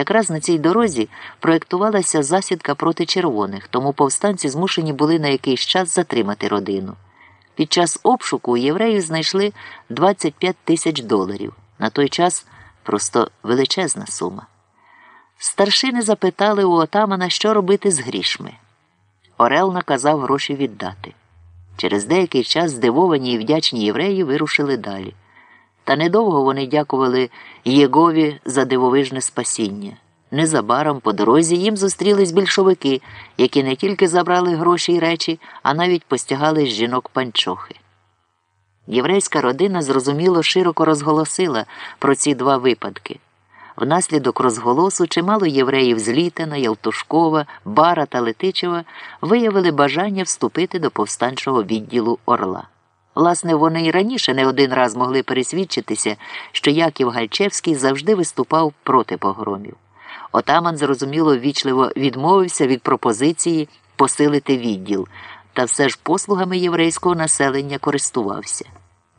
Якраз на цій дорозі проєктувалася засідка проти червоних, тому повстанці змушені були на якийсь час затримати родину. Під час обшуку євреїв знайшли 25 тисяч доларів. На той час просто величезна сума. Старшини запитали у отамана, що робити з грішми. Орел наказав гроші віддати. Через деякий час здивовані і вдячні євреї вирушили далі. Та недовго вони дякували Єгові за дивовижне спасіння. Незабаром по дорозі їм зустрілись більшовики, які не тільки забрали гроші й речі, а навіть постягали з жінок панчохи. Єврейська родина зрозуміло широко розголосила про ці два випадки. Внаслідок розголосу чимало євреїв з Літина, Ялтушкова, Бара та Летичева виявили бажання вступити до повстанчого відділу Орла. Власне, вони і раніше не один раз могли пересвідчитися, що Яків Гальчевський завжди виступав проти погромів. Отаман, зрозуміло, ввічливо відмовився від пропозиції посилити відділ, та все ж послугами єврейського населення користувався.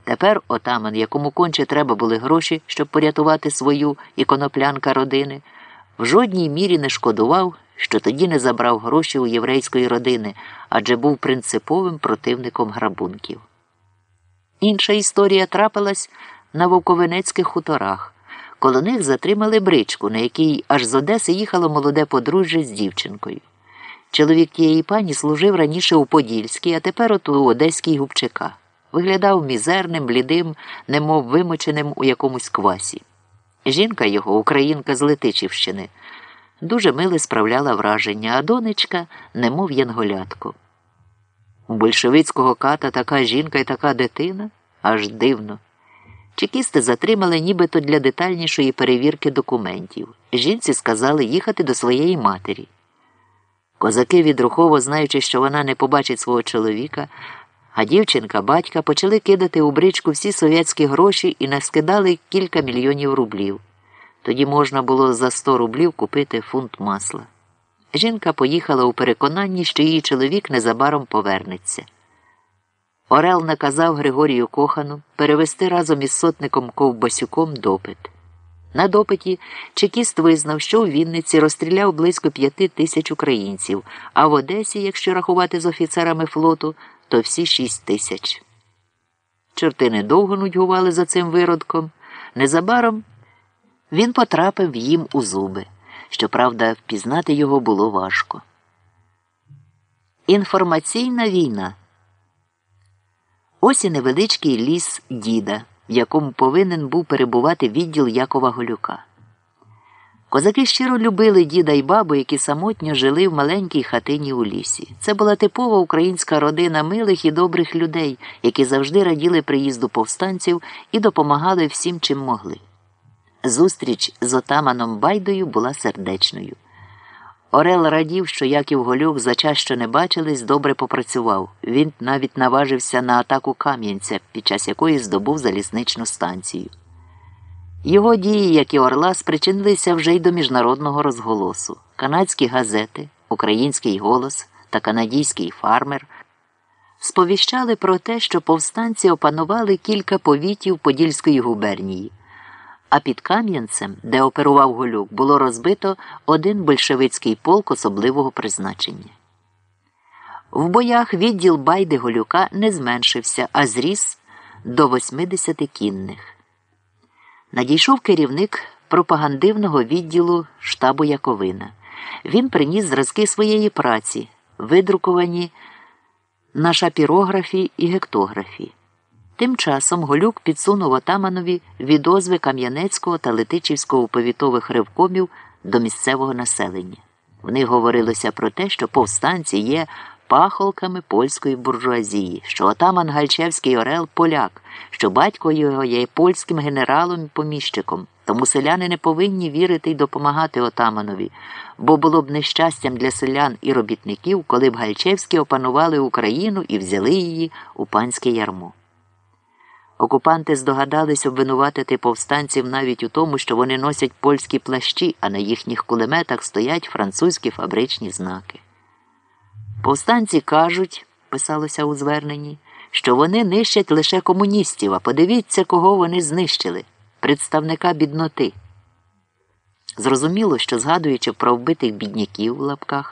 Тепер отаман, якому конче треба були гроші, щоб порятувати свою і коноплянка родини, в жодній мірі не шкодував, що тоді не забрав гроші у єврейської родини, адже був принциповим противником грабунків. Інша історія трапилась на Вовковенецьких хуторах. Коло них затримали бричку, на якій аж з Одеси їхало молоде подружжя з дівчинкою. Чоловік тієї пані служив раніше у Подільській, а тепер от у Одеській Губчика. Виглядав мізерним, блідим, немов вимоченим у якомусь квасі. Жінка його, українка з Летичівщини, дуже миле справляла враження, а донечка немов янголятко. У большевицького ката така жінка і така дитина аж дивно. Чекісти затримали нібито для детальнішої перевірки документів. Жінці сказали їхати до своєї матері. Козаки, відрухово знаючи, що вона не побачить свого чоловіка, а дівчинка, батька почали кидати у бричку всі совєтські гроші і наскидали кілька мільйонів рублів. Тоді можна було за 100 рублів купити фунт масла. Жінка поїхала у переконанні, що її чоловік незабаром повернеться. Орел наказав Григорію Кохану перевести разом із сотником Ковбасюком допит. На допиті чекіст визнав, що у Вінниці розстріляв близько п'яти тисяч українців, а в Одесі, якщо рахувати з офіцерами флоту, то всі шість тисяч. Чорти недовго нудьгували за цим виродком. Незабаром він потрапив їм у зуби. Щоправда, впізнати його було важко. Інформаційна війна. Ось і невеличкий ліс діда, в якому повинен був перебувати відділ Якова Голюка. Козаки щиро любили діда й бабу, які самотньо жили в маленькій хатині у лісі. Це була типова українська родина милих і добрих людей, які завжди раділи приїзду повстанців і допомагали всім, чим могли. Зустріч з отаманом Байдою була сердечною. Орел радів, що Яків Голюк за час, що не бачились, добре попрацював. Він навіть наважився на атаку Кам'янця, під час якої здобув залізничну станцію. Його дії, як і Орла, спричинилися вже й до міжнародного розголосу. Канадські газети, Український голос та канадійський фармер сповіщали про те, що повстанці опанували кілька повітів Подільської губернії. А під Кам'янцем, де оперував Голюк, було розбито один большевицький полк особливого призначення. В боях відділ Байди Голюка не зменшився, а зріс до 80 кінних. Надійшов керівник пропагандивного відділу штабу Яковина. Він приніс зразки своєї праці, видруковані на шапірографі і гектографі. Тим часом Голюк підсунув отаманові відозви Кам'янецького та Летичівського повітових ревкомів до місцевого населення. В них говорилося про те, що повстанці є пахолками польської буржуазії, що отаман Гальчевський Орел поляк, що батько його є польським генералом і поміщиком. Тому селяни не повинні вірити й допомагати отаманові, бо було б нещастям для селян і робітників, коли б Гальчевські опанували Україну і взяли її у панське ярмо. Окупанти здогадались обвинуватити повстанців навіть у тому, що вони носять польські плащі, а на їхніх кулеметах стоять французькі фабричні знаки. Повстанці кажуть, писалося у зверненні, що вони нищать лише комуністів, а подивіться, кого вони знищили представника бідноти. Зрозуміло, що згадуючи про вбитих бідняків в лапках,